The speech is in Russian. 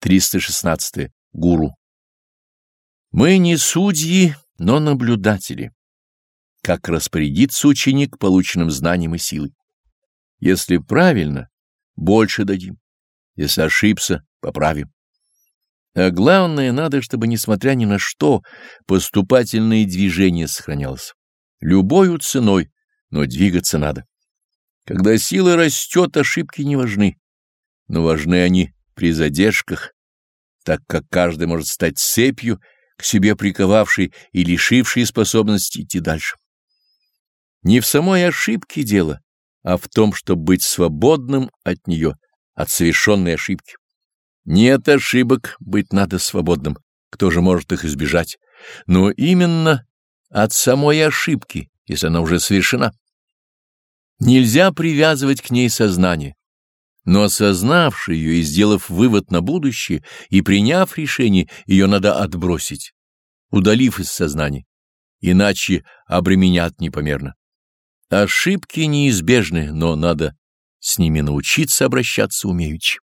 316. Гуру. Мы не судьи, но наблюдатели. Как распорядится ученик полученным знанием и силой. Если правильно, больше дадим. Если ошибся, поправим. А главное, надо, чтобы, несмотря ни на что, поступательное движение сохранялось. Любою ценой, но двигаться надо. Когда сила растет, ошибки не важны. Но важны они при задержках, так как каждый может стать цепью, к себе приковавшей и лишившей способности идти дальше. Не в самой ошибке дело, а в том, чтобы быть свободным от нее, от совершенной ошибки. Нет ошибок, быть надо свободным, кто же может их избежать, но именно от самой ошибки, если она уже совершена. Нельзя привязывать к ней сознание, но осознавши ее и сделав вывод на будущее и приняв решение, ее надо отбросить, удалив из сознания, иначе обременят непомерно. Ошибки неизбежны, но надо с ними научиться обращаться умеючи.